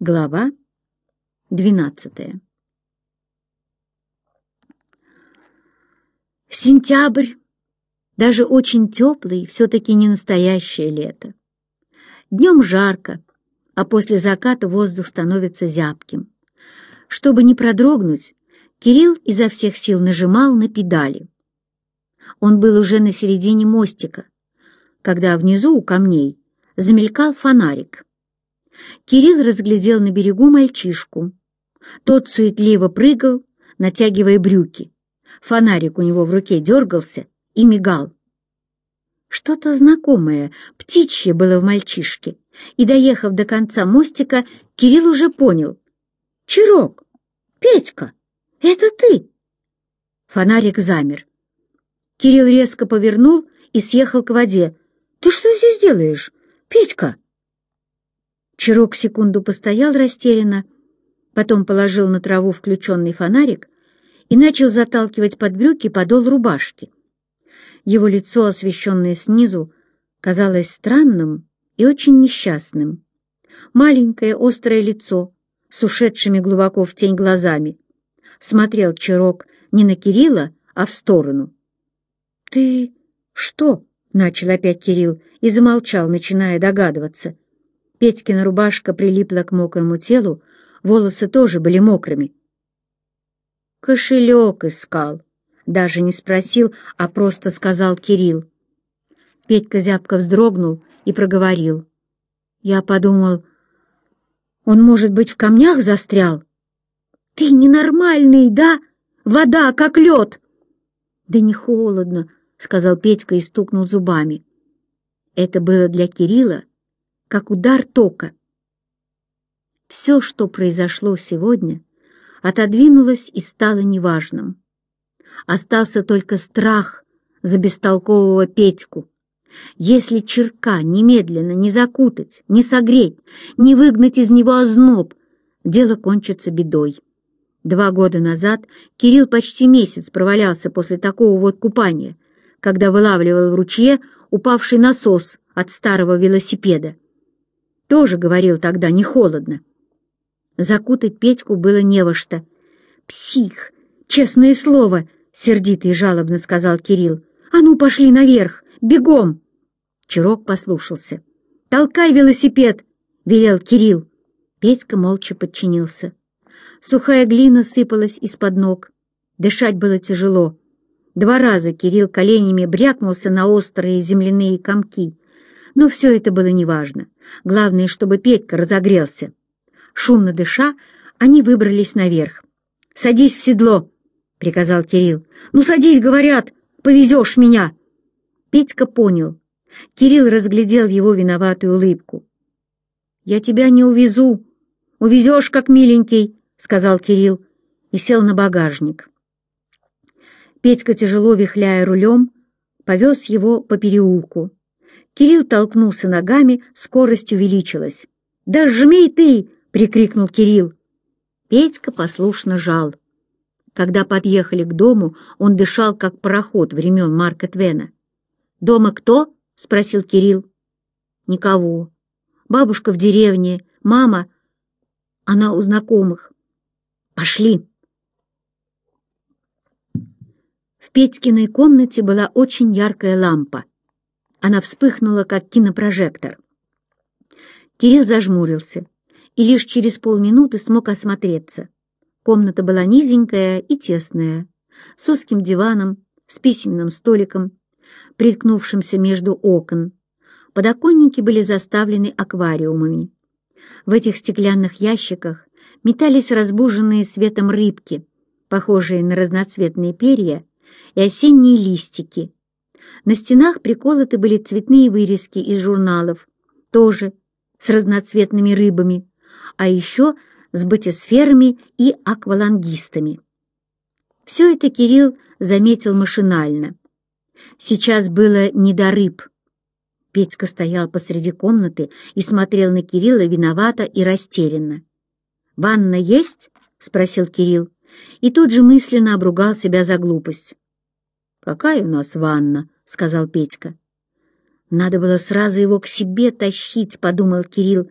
Глава двенадцатая Сентябрь, даже очень теплый, все-таки не настоящее лето. Днем жарко, а после заката воздух становится зябким. Чтобы не продрогнуть, Кирилл изо всех сил нажимал на педали. Он был уже на середине мостика, когда внизу у камней замелькал фонарик. Кирилл разглядел на берегу мальчишку. Тот суетливо прыгал, натягивая брюки. Фонарик у него в руке дергался и мигал. Что-то знакомое, птичье было в мальчишке, и, доехав до конца мостика, Кирилл уже понял. «Чирок! Петька! Это ты!» Фонарик замер. Кирилл резко повернул и съехал к воде. «Ты что здесь делаешь, Петька?» Чирок секунду постоял растерянно, потом положил на траву включенный фонарик и начал заталкивать под брюки подол рубашки. Его лицо, освещенное снизу, казалось странным и очень несчастным. Маленькое острое лицо с ушедшими глубоко в тень глазами. Смотрел Чирок не на Кирилла, а в сторону. «Ты что?» — начал опять Кирилл и замолчал, начиная догадываться — Петькина рубашка прилипла к мокрому телу, волосы тоже были мокрыми. «Кошелек искал», — даже не спросил, а просто сказал Кирилл. Петька зябко вздрогнул и проговорил. Я подумал, он, может быть, в камнях застрял? «Ты ненормальный, да? Вода, как лед!» «Да не холодно», — сказал Петька и стукнул зубами. Это было для Кирилла как удар тока. Все, что произошло сегодня, отодвинулось и стало неважным. Остался только страх за бестолкового Петьку. Если черка немедленно не закутать, не согреть, не выгнать из него озноб, дело кончится бедой. Два года назад Кирилл почти месяц провалялся после такого вот купания, когда вылавливал в ручье упавший насос от старого велосипеда. Тоже говорил тогда, не холодно. Закутать Петьку было не во что. «Псих! Честное слово!» — сердито и жалобно сказал Кирилл. «А ну, пошли наверх! Бегом!» Чирок послушался. «Толкай велосипед!» — велел Кирилл. Петька молча подчинился. Сухая глина сыпалась из-под ног. Дышать было тяжело. Два раза Кирилл коленями брякнулся на острые земляные комки. Но все это было неважно. Главное, чтобы Петька разогрелся. Шумно дыша, они выбрались наверх. «Садись в седло!» — приказал Кирилл. «Ну, садись, говорят! Повезешь меня!» Петька понял. Кирилл разглядел его виноватую улыбку. «Я тебя не увезу. Увезешь, как миленький!» — сказал Кирилл и сел на багажник. Петька, тяжело вихляя рулем, повез его по переулку. Кирилл толкнулся ногами, скорость увеличилась. «Да жми ты!» — прикрикнул Кирилл. Петька послушно жал. Когда подъехали к дому, он дышал, как пароход времен Марка Твена. «Дома кто?» — спросил Кирилл. «Никого. Бабушка в деревне, мама. Она у знакомых. Пошли!» В Петькиной комнате была очень яркая лампа. Она вспыхнула, как кинопрожектор. Кирилл зажмурился и лишь через полминуты смог осмотреться. Комната была низенькая и тесная, с узким диваном, с письменным столиком, приткнувшимся между окон. Подоконники были заставлены аквариумами. В этих стеклянных ящиках метались разбуженные светом рыбки, похожие на разноцветные перья и осенние листики, на стенах приколоты были цветные вырезки из журналов, тоже с разноцветными рыбами, а еще с батисферами и аквалангистами. Все это Кирилл заметил машинально. Сейчас было не до рыб. Петька стоял посреди комнаты и смотрел на Кирилла виновато и растерянно. «Ванна есть?» — спросил Кирилл, и тут же мысленно обругал себя за глупость. «Какая у нас ванна?» — сказал Петька. «Надо было сразу его к себе тащить», — подумал Кирилл.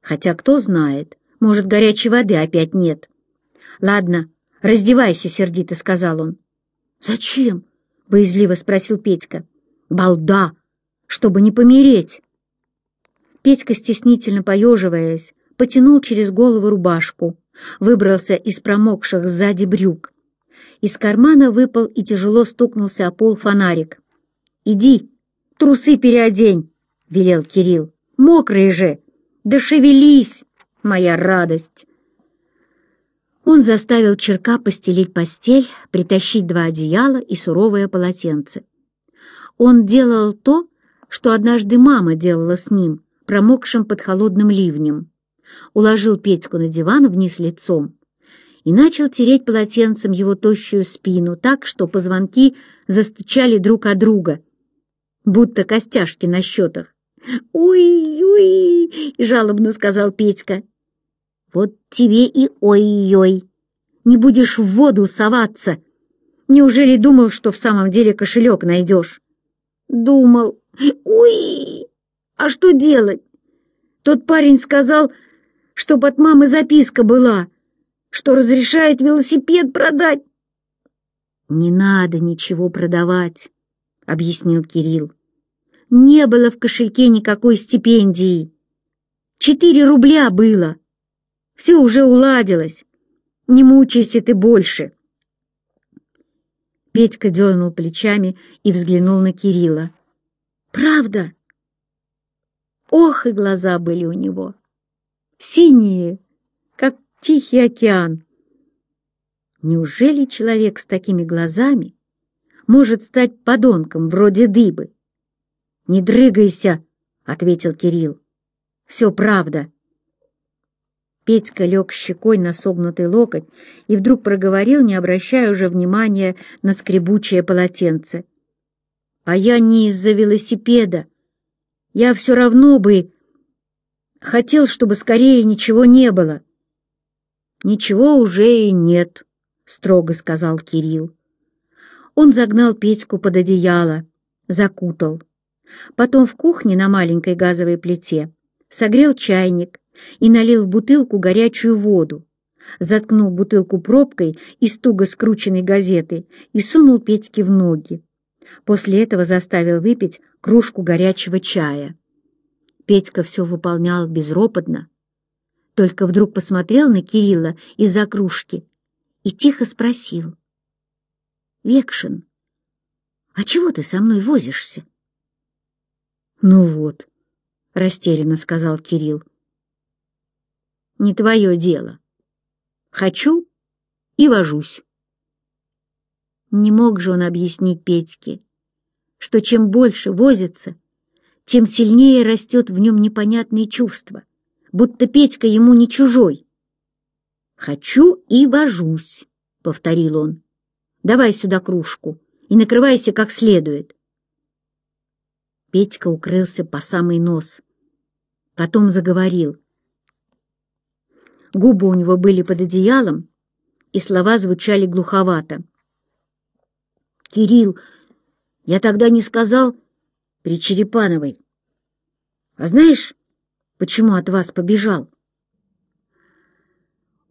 «Хотя, кто знает, Может, горячей воды опять нет. Ладно, раздевайся, сердито сказал он. Зачем? Боязливо спросил Петька. Балда, чтобы не помереть. Петька, стеснительно поеживаясь, потянул через голову рубашку, выбрался из промокших сзади брюк. Из кармана выпал и тяжело стукнулся о пол фонарик. «Иди, трусы переодень!» — велел Кирилл. «Мокрые же! Да шевелись, моя радость!» Он заставил Черка постелить постель, притащить два одеяла и суровое полотенце. Он делал то, что однажды мама делала с ним, промокшим под холодным ливнем. Уложил Петьку на диван вниз лицом и начал тереть полотенцем его тощую спину так, что позвонки застучали друг о друга, будто костяшки на счетах. «Ой-ой!» — жалобно сказал Петька. «Вот тебе и ой-ой! Не будешь в воду соваться! Неужели думал, что в самом деле кошелек найдешь?» «Думал. Ой! А что делать? Тот парень сказал, чтоб от мамы записка была, что разрешает велосипед продать». «Не надо ничего продавать», — объяснил Кирилл. «Не было в кошельке никакой стипендии. Четыре рубля было. Все уже уладилось. Не мучайся ты больше». Петька дернул плечами и взглянул на Кирилла. «Правда?» Ох, и глаза были у него. Синие, как тихий океан. Неужели человек с такими глазами может стать подонком вроде дыбы? «Не дрыгайся!» — ответил Кирилл. «Все правда». Петька лег щекой на согнутый локоть и вдруг проговорил, не обращая уже внимания на скребучее полотенце. «А я не из-за велосипеда. Я все равно бы хотел, чтобы скорее ничего не было». «Ничего уже и нет», — строго сказал Кирилл. Он загнал Петьку под одеяло, закутал. Потом в кухне на маленькой газовой плите согрел чайник и налил в бутылку горячую воду, заткнул бутылку пробкой из туго скрученной газеты и сунул Петьке в ноги. После этого заставил выпить кружку горячего чая. Петька все выполнял безропотно, только вдруг посмотрел на Кирилла из-за кружки и тихо спросил. «Векшин, а чего ты со мной возишься?» «Ну вот», — растерянно сказал Кирилл. «Не твое дело. Хочу и вожусь». Не мог же он объяснить Петьке, что чем больше возится, тем сильнее растет в нем непонятное чувство — будто Петька ему не чужой. «Хочу и вожусь», — повторил он. «Давай сюда кружку и накрывайся как следует». Петька укрылся по самый нос. Потом заговорил. Губы у него были под одеялом, и слова звучали глуховато. «Кирилл, я тогда не сказал при Черепановой. А знаешь, Почему от вас побежал?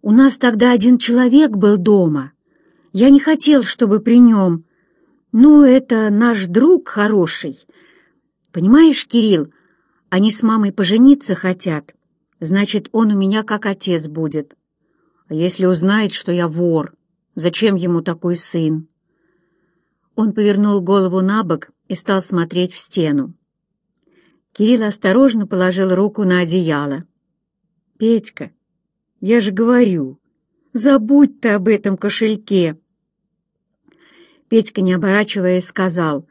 У нас тогда один человек был дома. Я не хотел, чтобы при нем. Ну, это наш друг хороший. Понимаешь, Кирилл, они с мамой пожениться хотят. Значит, он у меня как отец будет. А если узнает, что я вор, зачем ему такой сын? Он повернул голову на бок и стал смотреть в стену. Кирилл осторожно положил руку на одеяло. «Петька, я же говорю, забудь ты об этом кошельке!» Петька, не оборачиваясь, сказал,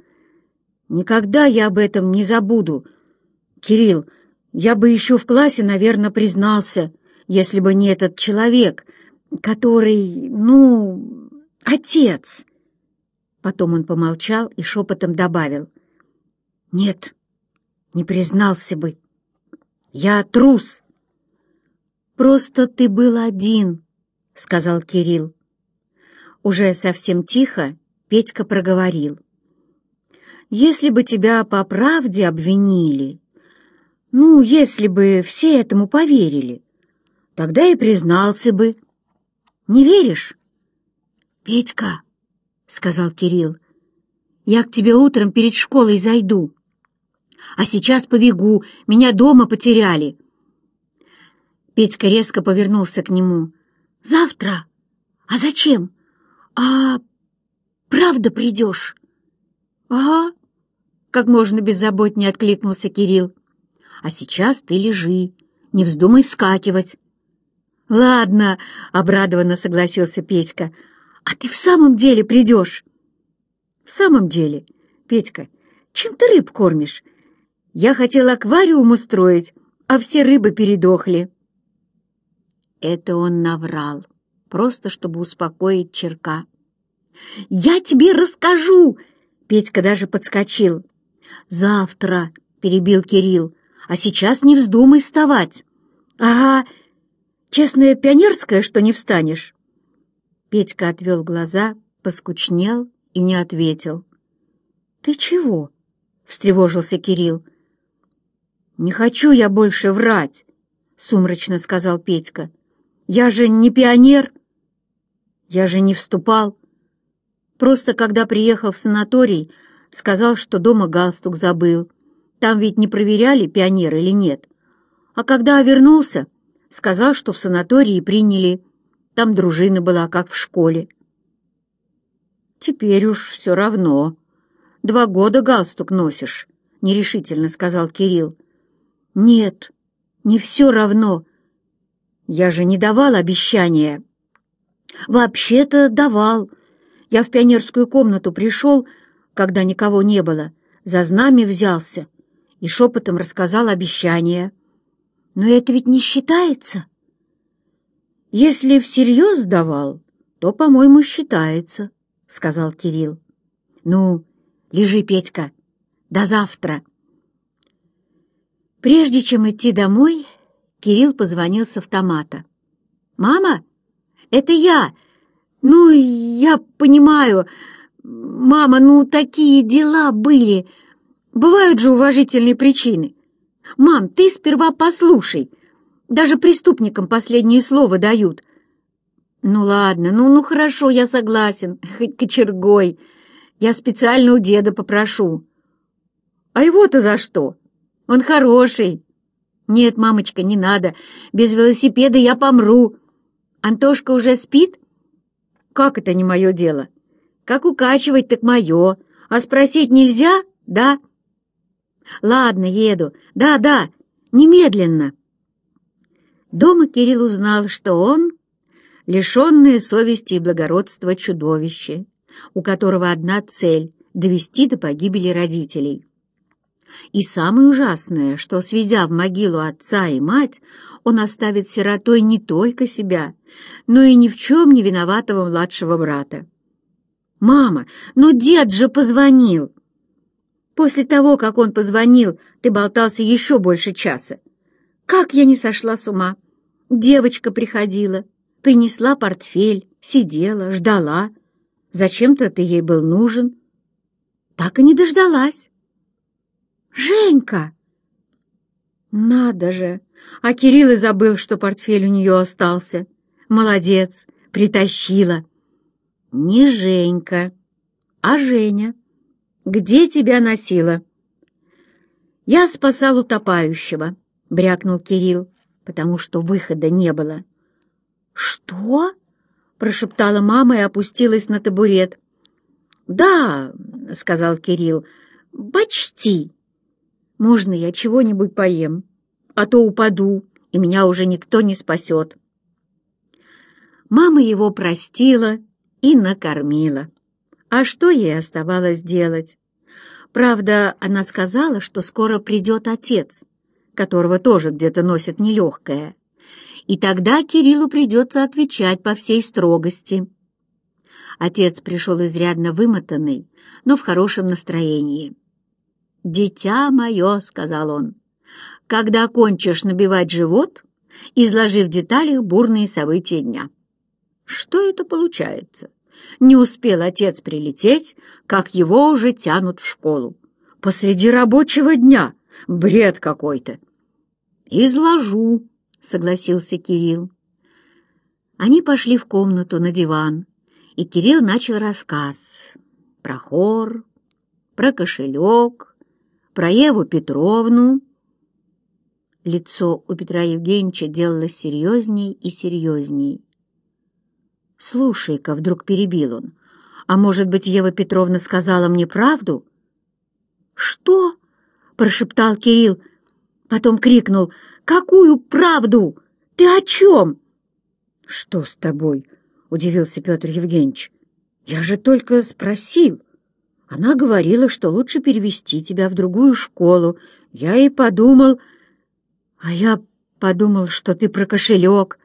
«Никогда я об этом не забуду. Кирилл, я бы еще в классе, наверное, признался, если бы не этот человек, который, ну, отец». Потом он помолчал и шепотом добавил, «Нет, не признался бы. Я трус. Просто ты был один, — сказал Кирилл. Уже совсем тихо Петька проговорил. Если бы тебя по правде обвинили, ну, если бы все этому поверили, Тогда и признался бы. Не веришь? Петька, — сказал Кирилл, — я к тебе утром перед школой зайду. А сейчас побегу, меня дома потеряли. Петька резко повернулся к нему. «Завтра? А зачем? А правда придешь?» «Ага», — как можно беззаботнее откликнулся Кирилл. «А сейчас ты лежи, не вздумай вскакивать». «Ладно», — обрадованно согласился Петька. «А ты в самом деле придешь?» «В самом деле, Петька, чем ты рыб кормишь? Я хотел аквариум устроить, а все рыбы передохли». Это он наврал, просто чтобы успокоить черка. «Я тебе расскажу!» Петька даже подскочил. «Завтра!» — перебил Кирилл. «А сейчас не вздумай вставать!» «Ага, честная пионерская, что не встанешь!» Петька отвел глаза, поскучнел и не ответил. «Ты чего?» — встревожился Кирилл. «Не хочу я больше врать!» — сумрачно сказал Петька. Я же не пионер. Я же не вступал. Просто когда приехал в санаторий, сказал, что дома галстук забыл. Там ведь не проверяли, пионер или нет. А когда вернулся, сказал, что в санатории приняли. Там дружина была, как в школе. Теперь уж все равно. Два года галстук носишь, — нерешительно сказал Кирилл. Нет, не все равно, я же не давал обещания. Вообще-то давал. Я в пионерскую комнату пришел, когда никого не было, за знамя взялся и шепотом рассказал обещание. Но это ведь не считается. Если всерьез давал, то, по-моему, считается, — сказал Кирилл. Ну, лежи, Петька, до завтра. Прежде чем идти домой, Кирилл позвонил с автомата. «Мама, это я! Ну, я понимаю. Мама, ну, такие дела были. Бывают же уважительные причины. Мам, ты сперва послушай. Даже преступникам последнее слово дают. Ну, ладно, ну, ну, хорошо, я согласен, хоть кочергой. Я специально у деда попрошу. А его-то за что? Он хороший, «Нет, мамочка, не надо. Без велосипеда я помру. Антошка уже спит?» «Как это не мое дело? Как укачивать, так мое. А спросить нельзя, да?» «Ладно, еду. Да-да, немедленно». Дома Кирилл узнал, что он — лишенное совести и благородства чудовище, у которого одна цель — довести до погибели родителей. И самое ужасное, что, сведя в могилу отца и мать, он оставит сиротой не только себя, но и ни в чем не виноватого младшего брата. «Мама, ну дед же позвонил!» «После того, как он позвонил, ты болтался еще больше часа. Как я не сошла с ума! Девочка приходила, принесла портфель, сидела, ждала. Зачем-то ты ей был нужен. Так и не дождалась. «Женька!» «Надо же! А Кирилл и забыл, что портфель у нее остался. Молодец, притащила!» «Не Женька, а Женя. Где тебя носила?» «Я спасал утопающего», — брякнул Кирилл, потому что выхода не было. «Что?» — прошептала мама и опустилась на табурет. «Да», — сказал Кирилл, — «почти». Можно я чего-нибудь поем? А то упаду, и меня уже никто не спасет. Мама его простила и накормила. А что ей оставалось делать? Правда, она сказала, что скоро придет отец, которого тоже где-то носит нелегкое. И тогда Кириллу придется отвечать по всей строгости. Отец пришел изрядно вымотанный, но в хорошем настроении. «Дитя мое», — сказал он, — «когда кончишь набивать живот, изложи в деталях бурные события дня». Что это получается? Не успел отец прилететь, как его уже тянут в школу. Посреди рабочего дня. Бред какой-то. «Изложу», — согласился Кирилл. Они пошли в комнату на диван, и Кирилл начал рассказ про хор, про кошелек, про Еву Петровну. Лицо у Петра Евгеньевича делалось серьезней и серьезней. «Слушай-ка», — вдруг перебил он, — «а может быть, Ева Петровна сказала мне правду?» «Что?» — прошептал Кирилл, потом крикнул. «Какую правду? Ты о чем?» «Что с тобой?» — удивился Петр Евгеньевич. «Я же только спросил. Она говорила, что лучше перевести тебя в другую школу. Я и подумал... А я подумал, что ты про кошелек».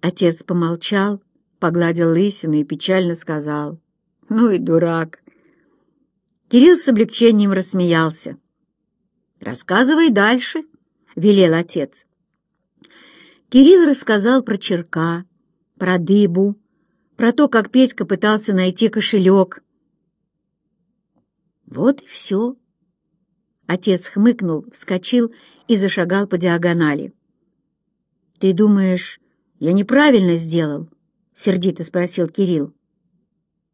Отец помолчал, погладил лысину и печально сказал. «Ну и дурак». Кирилл с облегчением рассмеялся. «Рассказывай дальше», — велел отец. Кирилл рассказал про черка, про дыбу, про то, как Петька пытался найти кошелек. Вот и все. Отец хмыкнул, вскочил и зашагал по диагонали. «Ты думаешь, я неправильно сделал?» — сердито спросил Кирилл.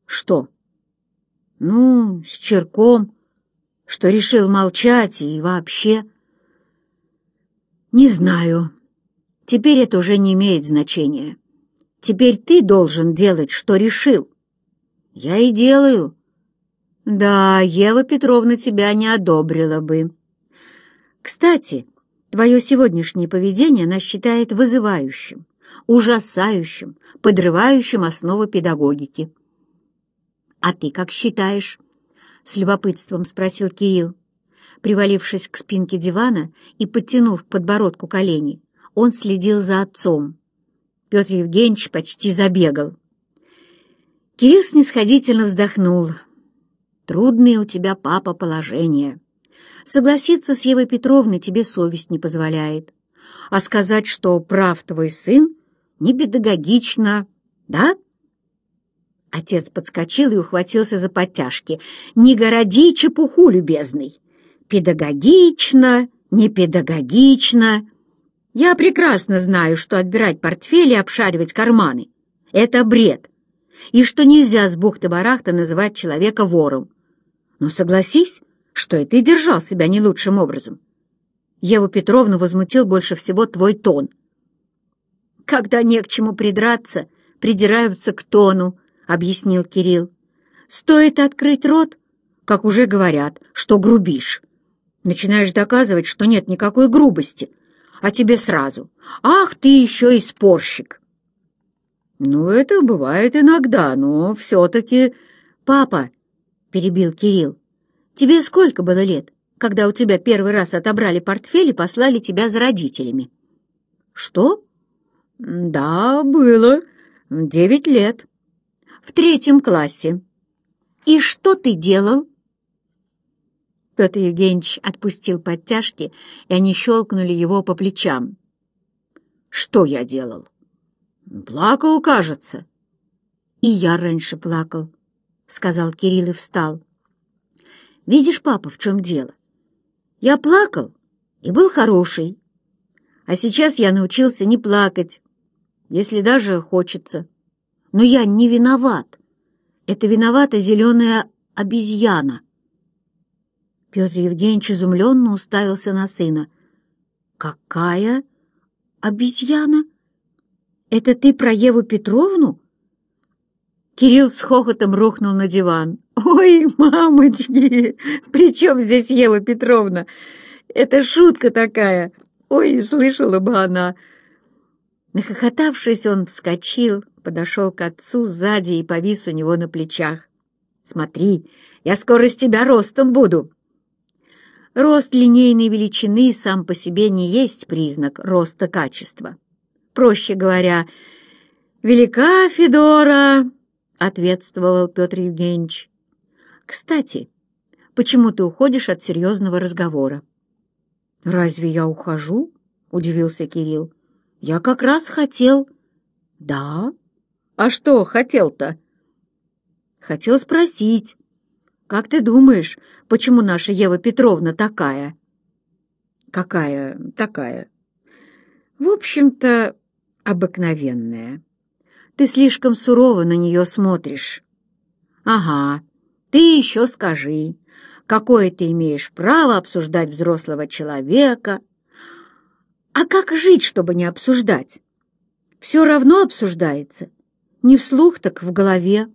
«Что?» «Ну, с черком, что решил молчать и вообще...» «Не знаю. Теперь это уже не имеет значения. Теперь ты должен делать, что решил». «Я и делаю». «Да, Ева Петровна тебя не одобрила бы». «Кстати, твое сегодняшнее поведение она считает вызывающим, ужасающим, подрывающим основы педагогики». «А ты как считаешь?» — с любопытством спросил Кирилл. Привалившись к спинке дивана и подтянув к подбородку колени, он следил за отцом. Петр Евгеньевич почти забегал. Кирилл снисходительно вздохнул. «Трудное у тебя, папа, положение. Согласиться с Евой Петровной тебе совесть не позволяет. А сказать, что прав твой сын, не педагогично, да?» Отец подскочил и ухватился за подтяжки. «Не городи чепуху, любезный! Педагогично, не педагогично. Я прекрасно знаю, что отбирать портфели и обшаривать карманы — это бред, и что нельзя с бухты-барахта называть человека вором. Но согласись, что и ты держал себя не лучшим образом. Еву Петровну возмутил больше всего твой тон. Когда не к чему придраться, придираются к тону, — объяснил Кирилл. «Стоит открыть рот, как уже говорят, что грубишь. Начинаешь доказывать, что нет никакой грубости, а тебе сразу «Ах, ты еще и спорщик!» «Ну, это бывает иногда, но все-таки...» «Папа!» — перебил Кирилл. «Тебе сколько было лет, когда у тебя первый раз отобрали портфель и послали тебя за родителями?» «Что?» «Да, было. Девять лет» в третьем классе. И что ты делал?» Петр Евгеньевич отпустил подтяжки, и они щелкнули его по плечам. «Что я делал?» «Плакал, кажется». «И я раньше плакал», — сказал Кирилл и встал. «Видишь, папа, в чем дело? Я плакал и был хороший, а сейчас я научился не плакать, если даже хочется». Но я не виноват. Это виновата зеленая обезьяна. Петр Евгеньевич изумленно уставился на сына. «Какая обезьяна? Это ты про Еву Петровну?» Кирилл с хохотом рухнул на диван. «Ой, мамочки, при чем здесь Ева Петровна? Это шутка такая. Ой, слышала бы она!» Нахохотавшись, он вскочил, подошел к отцу сзади и повис у него на плечах. «Смотри, я скоро с тебя ростом буду!» Рост линейной величины сам по себе не есть признак роста качества. Проще говоря, «Велика Федора!» — ответствовал Петр Евгеньевич. «Кстати, почему ты уходишь от серьезного разговора?» «Разве я ухожу?» — удивился Кирилл. «Я как раз хотел...» «Да?» «А что хотел-то?» «Хотел спросить, как ты думаешь, почему наша Ева Петровна такая?» «Какая такая?» В общем-то, обыкновенная. Ты слишком сурово на нее смотришь. Ага, ты еще скажи, какое ты имеешь право обсуждать взрослого человека. А как жить, чтобы не обсуждать? Все равно обсуждается. Не вслух, так в голове.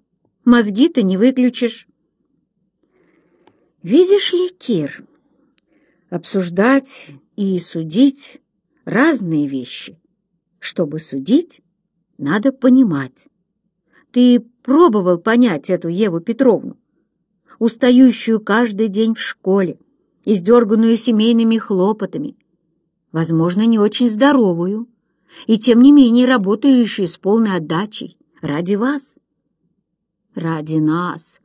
Мозги ты не выключишь. Видишь ли, Кир, обсуждать и судить — разные вещи. Чтобы судить, надо понимать. Ты пробовал понять эту Еву Петровну, устающую каждый день в школе, издерганную семейными хлопотами, возможно, не очень здоровую, и тем не менее работающую с полной отдачей ради вас. Ради нас.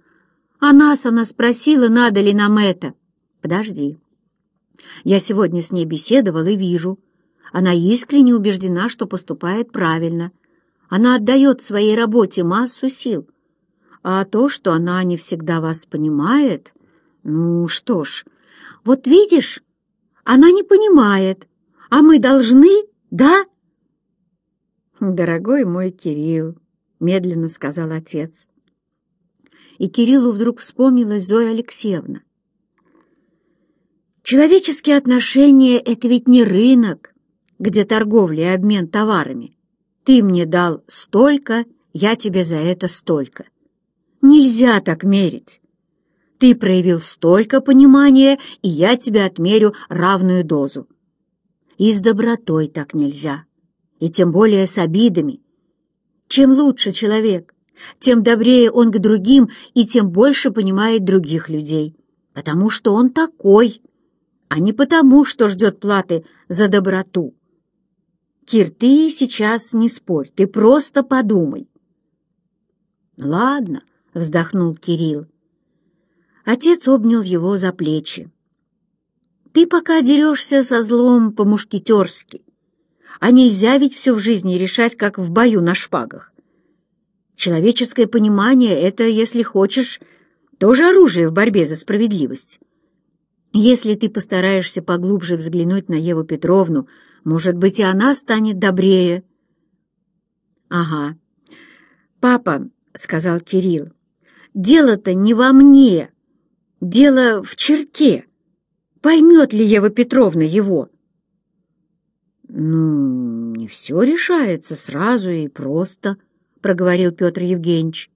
А нас она спросила, надо ли нам это. Подожди. Я сегодня с ней беседовал и вижу. Она искренне убеждена, что поступает правильно. Она отдает своей работе массу сил. А то, что она не всегда вас понимает... Ну что ж, вот видишь, она не понимает, а мы должны, да? «Дорогой мой Кирилл», — медленно сказал отец. И Кириллу вдруг вспомнилась Зоя Алексеевна. «Человеческие отношения — это ведь не рынок, где торговля и обмен товарами. Ты мне дал столько, я тебе за это столько. Нельзя так мерить. Ты проявил столько понимания, и я тебе отмерю равную дозу. И с добротой так нельзя и тем более с обидами. Чем лучше человек, тем добрее он к другим и тем больше понимает других людей, потому что он такой, а не потому, что ждет платы за доброту. Кир, ты сейчас не спорь, ты просто подумай. «Ладно», — вздохнул Кирилл. Отец обнял его за плечи. «Ты пока дерешься со злом по-мушкетерски, а нельзя ведь все в жизни решать, как в бою на шпагах. Человеческое понимание — это, если хочешь, тоже оружие в борьбе за справедливость. Если ты постараешься поглубже взглянуть на Еву Петровну, может быть, и она станет добрее. — Ага. — Папа, — сказал Кирилл, — дело-то не во мне, дело в черте. Поймет ли Ева Петровна его? — «Ну, не все решается сразу и просто», — проговорил Петр Евгеньевич.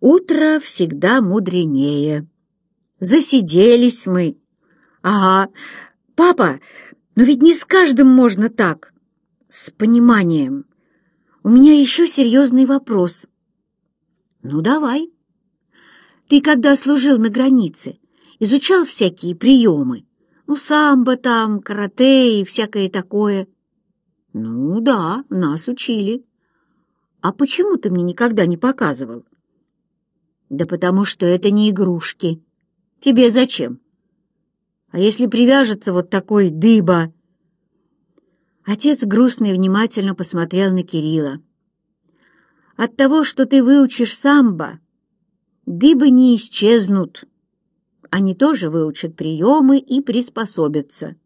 «Утро всегда мудренее. Засиделись мы. Ага. Папа, но ведь не с каждым можно так. С пониманием. У меня еще серьезный вопрос». «Ну, давай. Ты, когда служил на границе, изучал всякие приемы?» Ну, самбо там, карате и всякое такое. Ну да, нас учили. А почему ты мне никогда не показывал? Да потому что это не игрушки. Тебе зачем? А если привяжется вот такой дыба? Отец грустно и внимательно посмотрел на Кирилла. От того, что ты выучишь самбо, дыбы не исчезнут они тоже выучат приемы и приспособятся.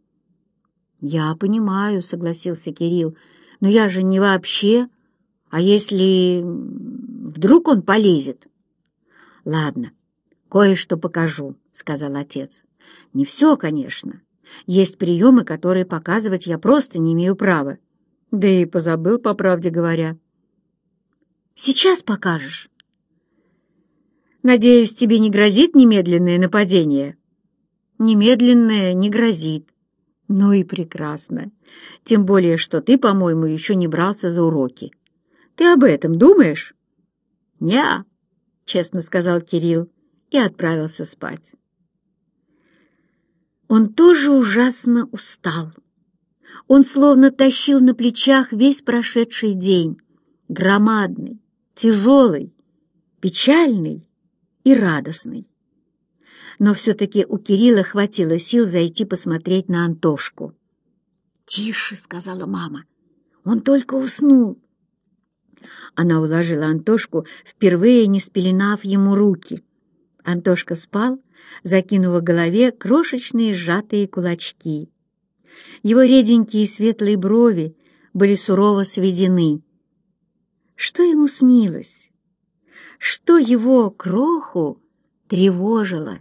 «Я понимаю», — согласился Кирилл, — «но я же не вообще. А если вдруг он полезет?» «Ладно, кое-что покажу», — сказал отец. «Не все, конечно. Есть приемы, которые показывать я просто не имею права. Да и позабыл, по правде говоря». «Сейчас покажешь». Надеюсь, тебе не грозит немедленное нападение?» «Немедленное не грозит». «Ну и прекрасно. Тем более, что ты, по-моему, еще не брался за уроки. Ты об этом думаешь?» «Не-а», честно сказал Кирилл и отправился спать. Он тоже ужасно устал. Он словно тащил на плечах весь прошедший день, громадный, тяжелый, печальный и радостный. Но все-таки у Кирилла хватило сил зайти посмотреть на Антошку. «Тише!» — сказала мама. «Он только уснул!» Она уложила Антошку, впервые не спеленав ему руки. Антошка спал, закинув в голове крошечные сжатые кулачки. Его реденькие светлые брови были сурово сведены. Что ему снилось? Что его кроху тревожило?